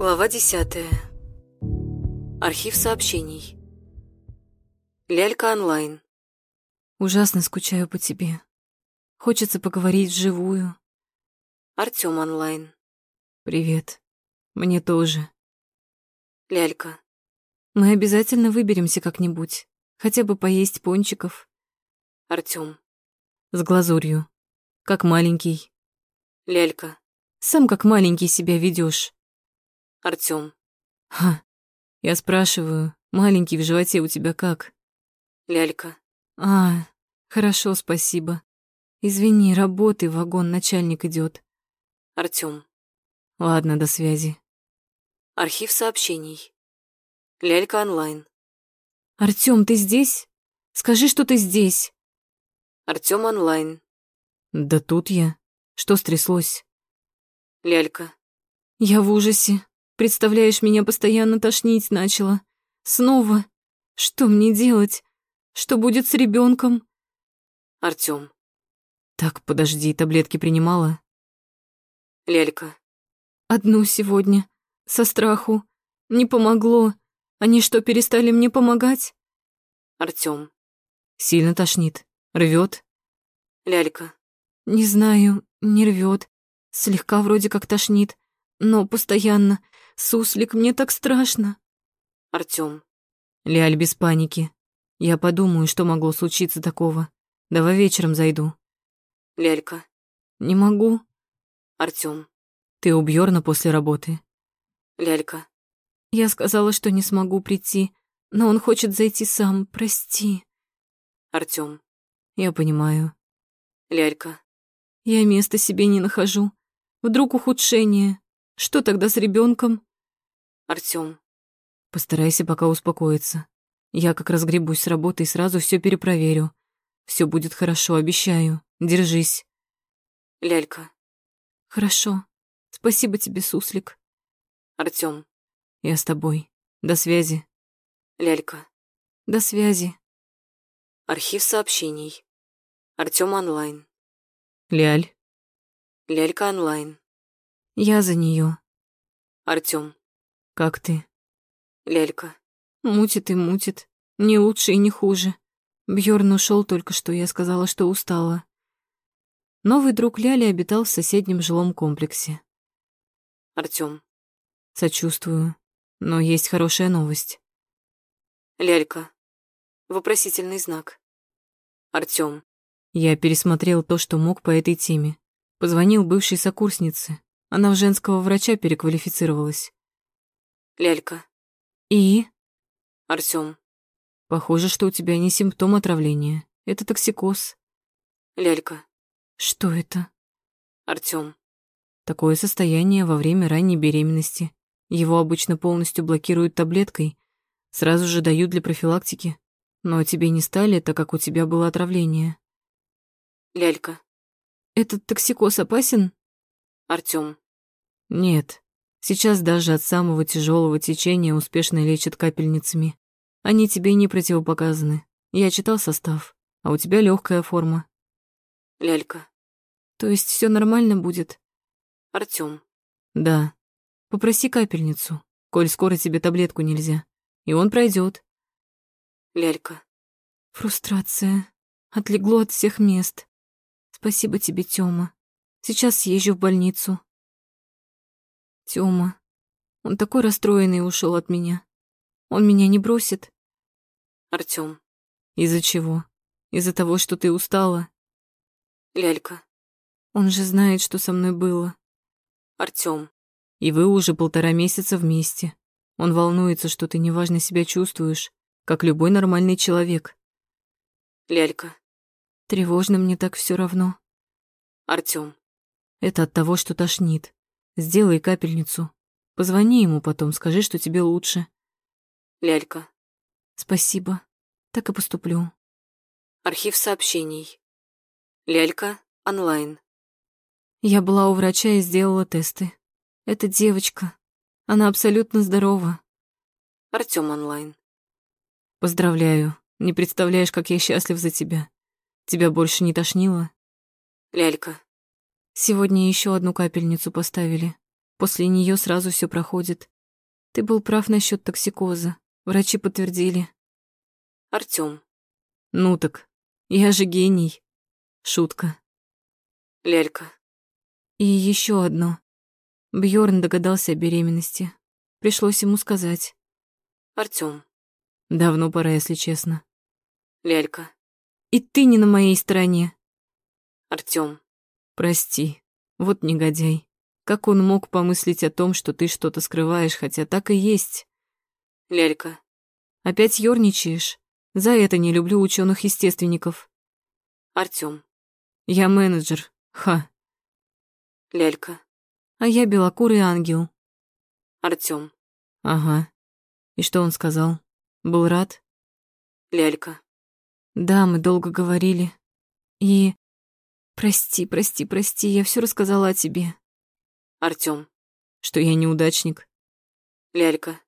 Глава десятая. Архив сообщений. Лялька онлайн. Ужасно скучаю по тебе. Хочется поговорить вживую. Артём онлайн. Привет. Мне тоже. Лялька. Мы обязательно выберемся как-нибудь. Хотя бы поесть пончиков. Артём. С глазурью. Как маленький. Лялька. Сам как маленький себя ведёшь. Артём. Ха. Я спрашиваю, маленький в животе у тебя как? Лялька. А, хорошо, спасибо. Извини, работай, вагон, начальник идёт. Артём. Ладно, до связи. Архив сообщений. Лялька онлайн. Артём, ты здесь? Скажи, что ты здесь. Артём онлайн. Да тут я. Что стряслось? Лялька. Я в ужасе. Представляешь, меня постоянно тошнить начало. Снова. Что мне делать? Что будет с ребенком? Артём. Так, подожди, таблетки принимала? Лялька. Одну сегодня. Со страху. Не помогло. Они что, перестали мне помогать? Артём. Сильно тошнит. Рвет? Лялька. Не знаю, не рвет. Слегка вроде как тошнит. Но постоянно. Суслик, мне так страшно. Артём. Ляль, без паники. Я подумаю, что могло случиться такого. Давай вечером зайду. Лялька. Не могу. Артём. Ты у Бьорна после работы? Лялька. Я сказала, что не смогу прийти, но он хочет зайти сам, прости. Артём. Я понимаю. Лялька. Я места себе не нахожу. Вдруг ухудшение. Что тогда с ребенком? Артём. Постарайся пока успокоиться. Я как разгребусь с работы и сразу все перепроверю. Все будет хорошо, обещаю. Держись. Лялька. Хорошо. Спасибо тебе, суслик. Артём. Я с тобой. До связи. Лялька. До связи. Архив сообщений. Артём онлайн. Ляль. Лялька онлайн. Я за нее. Артём. Как ты? Лялька. Мутит и мутит. Не лучше и не хуже. Бьорн ушел только что, я сказала, что устала. Новый друг Ляли обитал в соседнем жилом комплексе. Артём. Сочувствую, но есть хорошая новость. Лялька. Вопросительный знак. Артём. Я пересмотрел то, что мог по этой теме. Позвонил бывшей сокурснице. Она в женского врача переквалифицировалась. Лялька. И? Артём. Похоже, что у тебя не симптом отравления. Это токсикоз. Лялька. Что это? Артём. Такое состояние во время ранней беременности. Его обычно полностью блокируют таблеткой, сразу же дают для профилактики. Но тебе не стали, так как у тебя было отравление. Лялька. Этот токсикоз опасен? Артём. Нет. Сейчас даже от самого тяжелого течения успешно лечат капельницами. Они тебе не противопоказаны. Я читал состав, а у тебя легкая форма. Лялька. То есть все нормально будет? Артём. Да. Попроси капельницу, коль скоро тебе таблетку нельзя. И он пройдет. Лялька. Фрустрация. Отлегло от всех мест. Спасибо тебе, Тёма. Сейчас съезжу в больницу. Тёма. Он такой расстроенный ушел от меня. Он меня не бросит. Артём. Из-за чего? Из-за того, что ты устала? Лялька. Он же знает, что со мной было. Артём. И вы уже полтора месяца вместе. Он волнуется, что ты неважно себя чувствуешь, как любой нормальный человек. Лялька. Тревожно мне так все равно. Артём. Это от того, что тошнит. Сделай капельницу. Позвони ему потом, скажи, что тебе лучше. Лялька. Спасибо. Так и поступлю. Архив сообщений. Лялька онлайн. Я была у врача и сделала тесты. Это девочка. Она абсолютно здорова. Артём онлайн. Поздравляю. Не представляешь, как я счастлив за тебя. Тебя больше не тошнило? Лялька. Сегодня еще одну капельницу поставили. После нее сразу все проходит. Ты был прав насчет токсикоза. Врачи подтвердили. Артём. Ну так, я же гений. Шутка. Лялька. И еще одно. Бьорн догадался о беременности. Пришлось ему сказать. Артём. Давно пора, если честно. Лялька. И ты не на моей стороне. Артём. Прости. Вот негодяй. Как он мог помыслить о том, что ты что-то скрываешь, хотя так и есть? Лялька. Опять ёрничаешь? За это не люблю ученых естественников. Артём. Я менеджер. Ха. Лялька. А я белокурый ангел. Артём. Ага. И что он сказал? Был рад? Лялька. Да, мы долго говорили. И... Прости, прости, прости, я все рассказала о тебе. Артём. Что я неудачник. Лялька.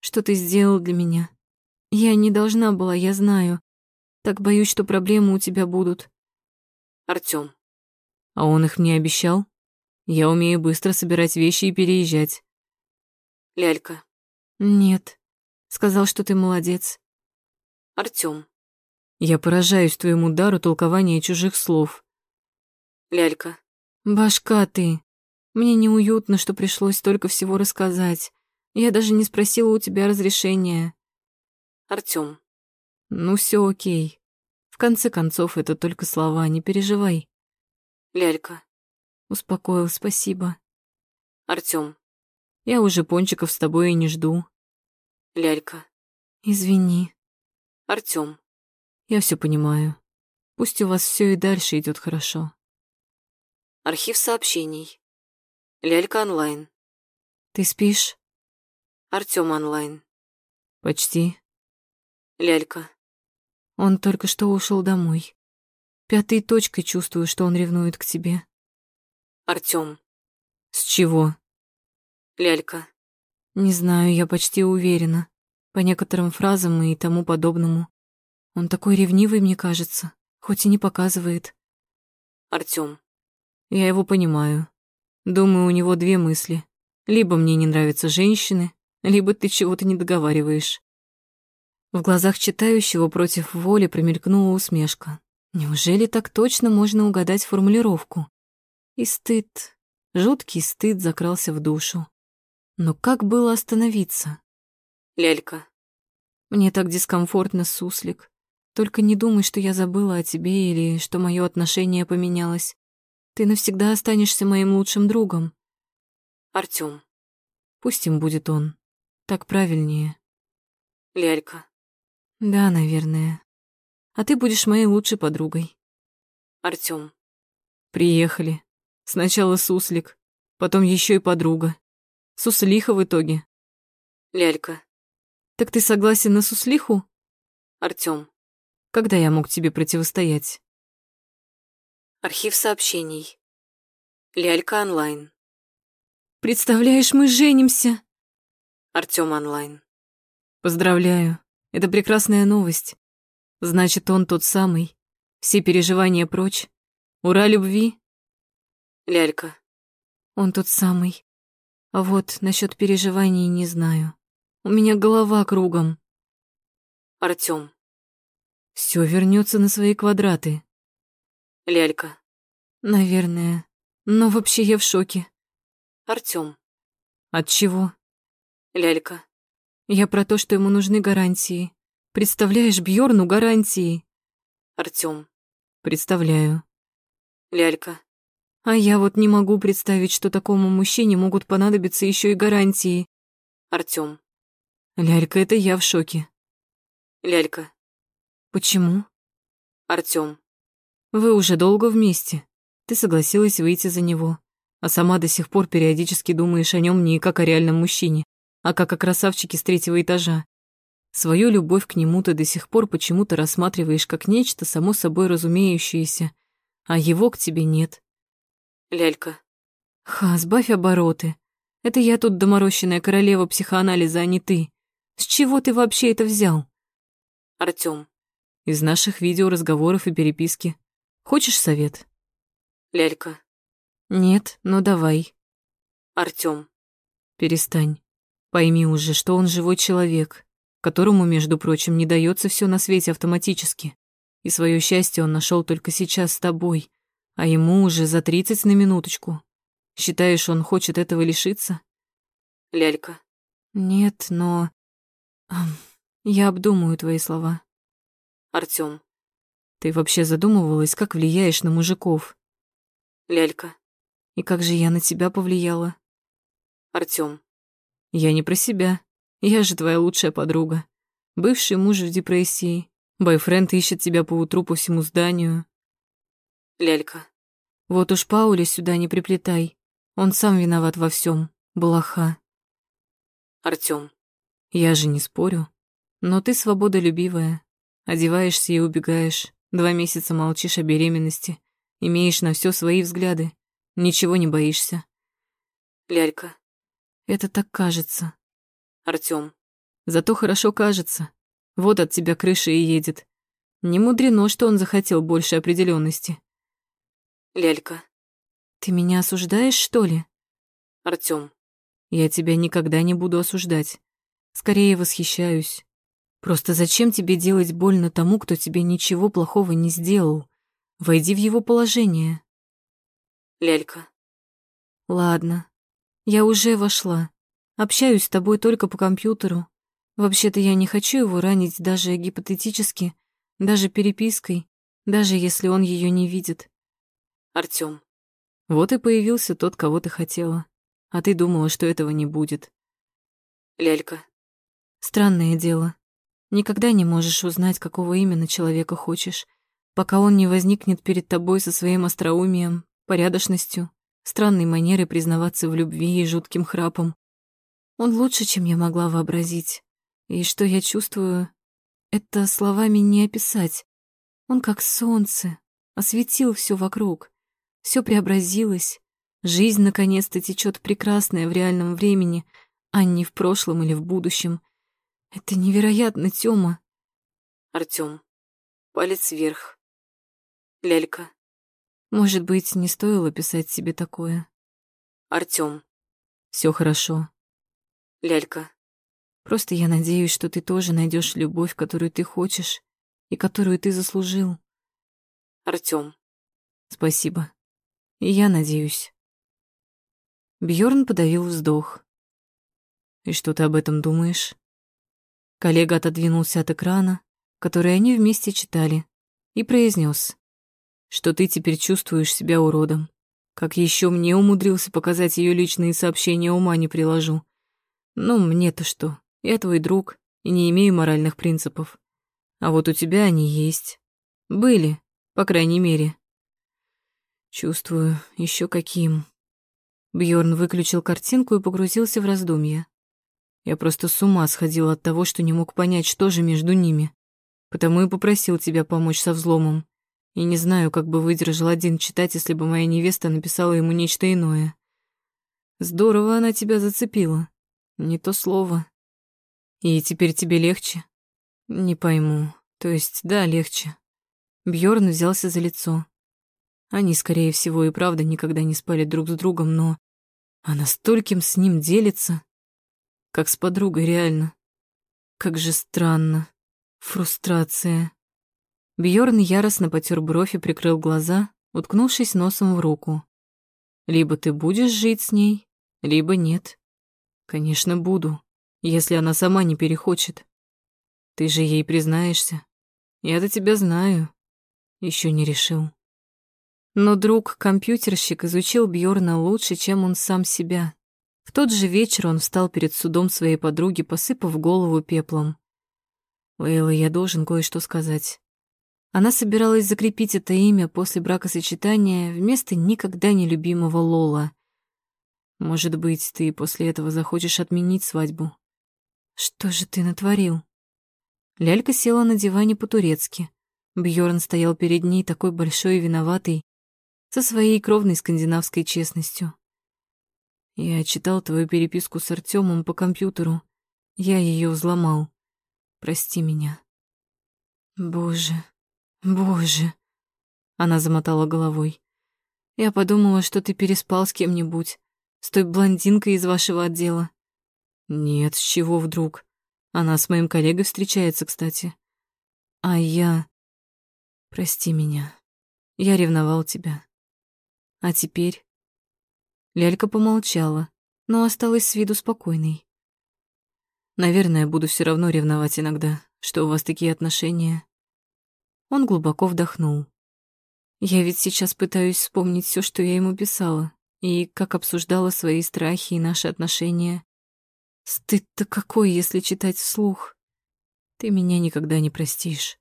Что ты сделал для меня. Я не должна была, я знаю. Так боюсь, что проблемы у тебя будут. Артём. А он их мне обещал? Я умею быстро собирать вещи и переезжать. Лялька. Нет. Сказал, что ты молодец. Артём. Я поражаюсь твоему дару толкования чужих слов. Лялька. Башка ты. Мне неуютно, что пришлось столько всего рассказать. Я даже не спросила у тебя разрешения. Артём. Ну все окей. В конце концов, это только слова, не переживай. Лялька. Успокоил, спасибо. Артём. Я уже пончиков с тобой и не жду. Лялька. Извини. Артём. Я все понимаю. Пусть у вас все и дальше идет хорошо. Архив сообщений. Лялька онлайн. Ты спишь? Артём онлайн. Почти. Лялька. Он только что ушел домой. Пятой точкой чувствую, что он ревнует к тебе. Артём. С чего? Лялька. Не знаю, я почти уверена. По некоторым фразам и тому подобному. Он такой ревнивый, мне кажется, хоть и не показывает. Артём. Я его понимаю. Думаю, у него две мысли. Либо мне не нравятся женщины, либо ты чего-то не договариваешь. В глазах читающего против воли промелькнула усмешка. Неужели так точно можно угадать формулировку? И стыд, жуткий стыд закрался в душу. Но как было остановиться? Лялька. Мне так дискомфортно, суслик. Только не думай, что я забыла о тебе или что мое отношение поменялось. Ты навсегда останешься моим лучшим другом. Артём. Пусть им будет он. Так правильнее. Лялька. Да, наверное. А ты будешь моей лучшей подругой. Артём. Приехали. Сначала суслик, потом еще и подруга. Суслиха в итоге. Лялька. Так ты согласен на суслиху? Артём. Когда я мог тебе противостоять? Архив сообщений. Лялька онлайн. Представляешь, мы женимся. Артём онлайн. Поздравляю. Это прекрасная новость. Значит, он тот самый. Все переживания прочь. Ура любви. Лялька. Он тот самый. А вот насчет переживаний не знаю. У меня голова кругом. Артём. Все вернется на свои квадраты. Лялька. Наверное. Но вообще я в шоке. Артём. От чего? Лялька. Я про то, что ему нужны гарантии. Представляешь, Бьорну гарантии. Артём. Представляю. Лялька. А я вот не могу представить, что такому мужчине могут понадобиться еще и гарантии. Артём. Лялька, это я в шоке. Лялька. Почему? Артём. Вы уже долго вместе. Ты согласилась выйти за него, а сама до сих пор периодически думаешь о нем не как о реальном мужчине, а как о красавчике с третьего этажа. Свою любовь к нему ты до сих пор почему-то рассматриваешь как нечто само собой разумеющееся, а его к тебе нет. Лялька. Ха, сбавь обороты. Это я тут доморощенная королева психоанализа, а не ты. С чего ты вообще это взял? Артём. Из наших видеоразговоров и переписки. Хочешь совет? Лялька. Нет, но давай. Артём. Перестань. Пойми уже, что он живой человек, которому, между прочим, не дается все на свете автоматически. И свое счастье он нашел только сейчас с тобой, а ему уже за тридцать на минуточку. Считаешь, он хочет этого лишиться? Лялька. Нет, но... Я обдумаю твои слова. Артём. Ты вообще задумывалась, как влияешь на мужиков? Лялька. И как же я на тебя повлияла? Артём. Я не про себя. Я же твоя лучшая подруга. Бывший муж в депрессии. Бойфренд ищет тебя по утру по всему зданию. Лялька. Вот уж Пауля сюда не приплетай. Он сам виноват во всем. Блоха. Артём. Я же не спорю. Но ты свободолюбивая. Одеваешься и убегаешь. Два месяца молчишь о беременности. Имеешь на все свои взгляды. Ничего не боишься. Лялька. Это так кажется. Артём. Зато хорошо кажется. Вот от тебя крыша и едет. Не мудрено, что он захотел больше определенности. Лялька. Ты меня осуждаешь, что ли? Артём. Я тебя никогда не буду осуждать. Скорее восхищаюсь. Просто зачем тебе делать больно тому, кто тебе ничего плохого не сделал? Войди в его положение. Лялька. Ладно. Я уже вошла. Общаюсь с тобой только по компьютеру. Вообще-то я не хочу его ранить даже гипотетически, даже перепиской, даже если он ее не видит. Артём. Вот и появился тот, кого ты хотела. А ты думала, что этого не будет. Лялька. Странное дело. Никогда не можешь узнать, какого именно человека хочешь, пока он не возникнет перед тобой со своим остроумием, порядочностью, странной манерой признаваться в любви и жутким храпом. Он лучше, чем я могла вообразить. И что я чувствую, это словами не описать. Он как солнце, осветил все вокруг. Все преобразилось. Жизнь наконец-то течет прекрасная в реальном времени, а не в прошлом или в будущем. Это невероятно, Тёма. Артём. Палец вверх. Лялька. Может быть, не стоило писать себе такое. Артём. Все хорошо. Лялька. Просто я надеюсь, что ты тоже найдешь любовь, которую ты хочешь и которую ты заслужил. Артём. Спасибо. И я надеюсь. Бьорн подавил вздох. И что ты об этом думаешь? Коллега отодвинулся от экрана, который они вместе читали, и произнес, что ты теперь чувствуешь себя уродом. Как еще мне умудрился показать ее личные сообщения, ума не приложу. Ну, мне-то что? Я твой друг и не имею моральных принципов. А вот у тебя они есть. Были, по крайней мере. Чувствую, еще каким. Бьорн выключил картинку и погрузился в раздумья. Я просто с ума сходил от того, что не мог понять, что же между ними. Потому и попросил тебя помочь со взломом. И не знаю, как бы выдержал один читать, если бы моя невеста написала ему нечто иное. Здорово она тебя зацепила. Не то слово. И теперь тебе легче? Не пойму. То есть, да, легче. Бьорн взялся за лицо. Они, скорее всего, и правда никогда не спали друг с другом, но она стольким с ним делится, как с подругой реально. Как же странно. Фрустрация. Бьорн яростно потер бровь и прикрыл глаза, уткнувшись носом в руку. Либо ты будешь жить с ней, либо нет. Конечно, буду, если она сама не перехочет. Ты же ей признаешься. Я-то тебя знаю. Еще не решил. Но друг-компьютерщик изучил Бьорна лучше, чем он сам себя. В тот же вечер он встал перед судом своей подруги, посыпав голову пеплом. «Лейла, я должен кое-что сказать. Она собиралась закрепить это имя после бракосочетания вместо никогда не любимого Лола. Может быть, ты после этого захочешь отменить свадьбу? Что же ты натворил? Лялька села на диване по-турецки. Бьорн стоял перед ней такой большой и виноватый, со своей кровной скандинавской честностью. Я читал твою переписку с Артемом по компьютеру. Я ее взломал. Прости меня. Боже, Боже. Она замотала головой. Я подумала, что ты переспал с кем-нибудь. С той блондинкой из вашего отдела? Нет, с чего вдруг? Она с моим коллегой встречается, кстати. А я... Прости меня. Я ревновал тебя. А теперь... Лялька помолчала, но осталась с виду спокойной. Наверное, буду все равно ревновать иногда, что у вас такие отношения. Он глубоко вдохнул. Я ведь сейчас пытаюсь вспомнить все, что я ему писала, и как обсуждала свои страхи и наши отношения. Стыд-то какой, если читать вслух. Ты меня никогда не простишь.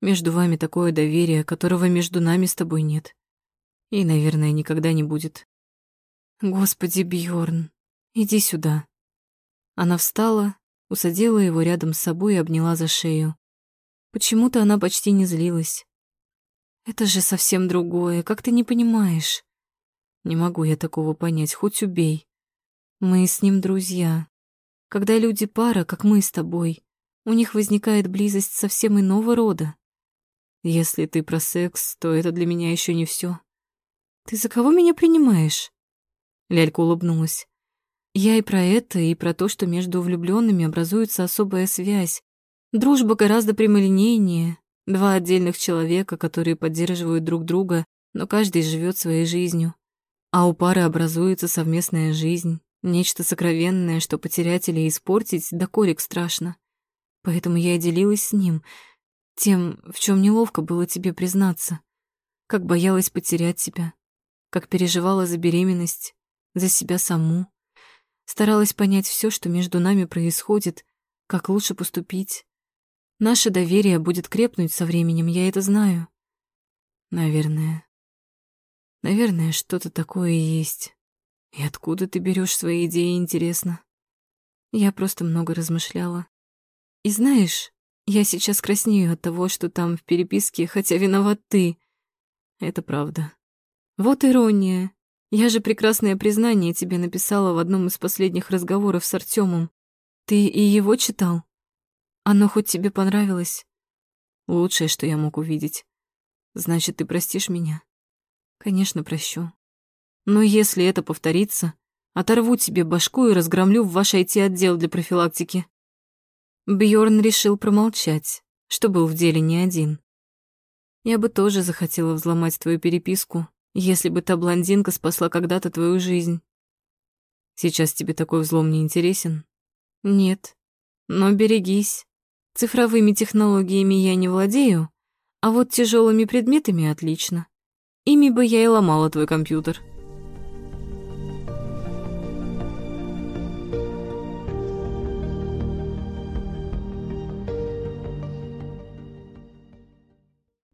Между вами такое доверие, которого между нами с тобой нет. И, наверное, никогда не будет. Господи, Бьорн, иди сюда. Она встала, усадила его рядом с собой и обняла за шею. Почему-то она почти не злилась. Это же совсем другое, как ты не понимаешь? Не могу я такого понять, хоть убей. Мы с ним друзья. Когда люди пара, как мы с тобой, у них возникает близость совсем иного рода. Если ты про секс, то это для меня еще не все. Ты за кого меня принимаешь? Лялька улыбнулась. Я и про это, и про то, что между влюбленными образуется особая связь. Дружба гораздо прямолинейнее. Два отдельных человека, которые поддерживают друг друга, но каждый живет своей жизнью. А у пары образуется совместная жизнь, нечто сокровенное, что потерять или испортить до колик страшно. Поэтому я и делилась с ним, тем, в чем неловко было тебе признаться, как боялась потерять тебя, как переживала за беременность, за себя саму, старалась понять все, что между нами происходит, как лучше поступить. Наше доверие будет крепнуть со временем, я это знаю. Наверное. Наверное, что-то такое есть. И откуда ты берешь свои идеи, интересно? Я просто много размышляла. И знаешь, я сейчас краснею от того, что там в переписке, хотя виноват ты. Это правда. Вот ирония. Я же прекрасное признание тебе написала в одном из последних разговоров с Артемом. Ты и его читал? Оно хоть тебе понравилось? Лучшее, что я мог увидеть. Значит, ты простишь меня? Конечно, прощу. Но если это повторится, оторву тебе башку и разгромлю в ваш IT-отдел для профилактики. Бьорн решил промолчать, что был в деле не один. Я бы тоже захотела взломать твою переписку, если бы та блондинка спасла когда-то твою жизнь. Сейчас тебе такой взлом не интересен? Нет. Но берегись. Цифровыми технологиями я не владею, а вот тяжелыми предметами отлично. Ими бы я и ломала твой компьютер.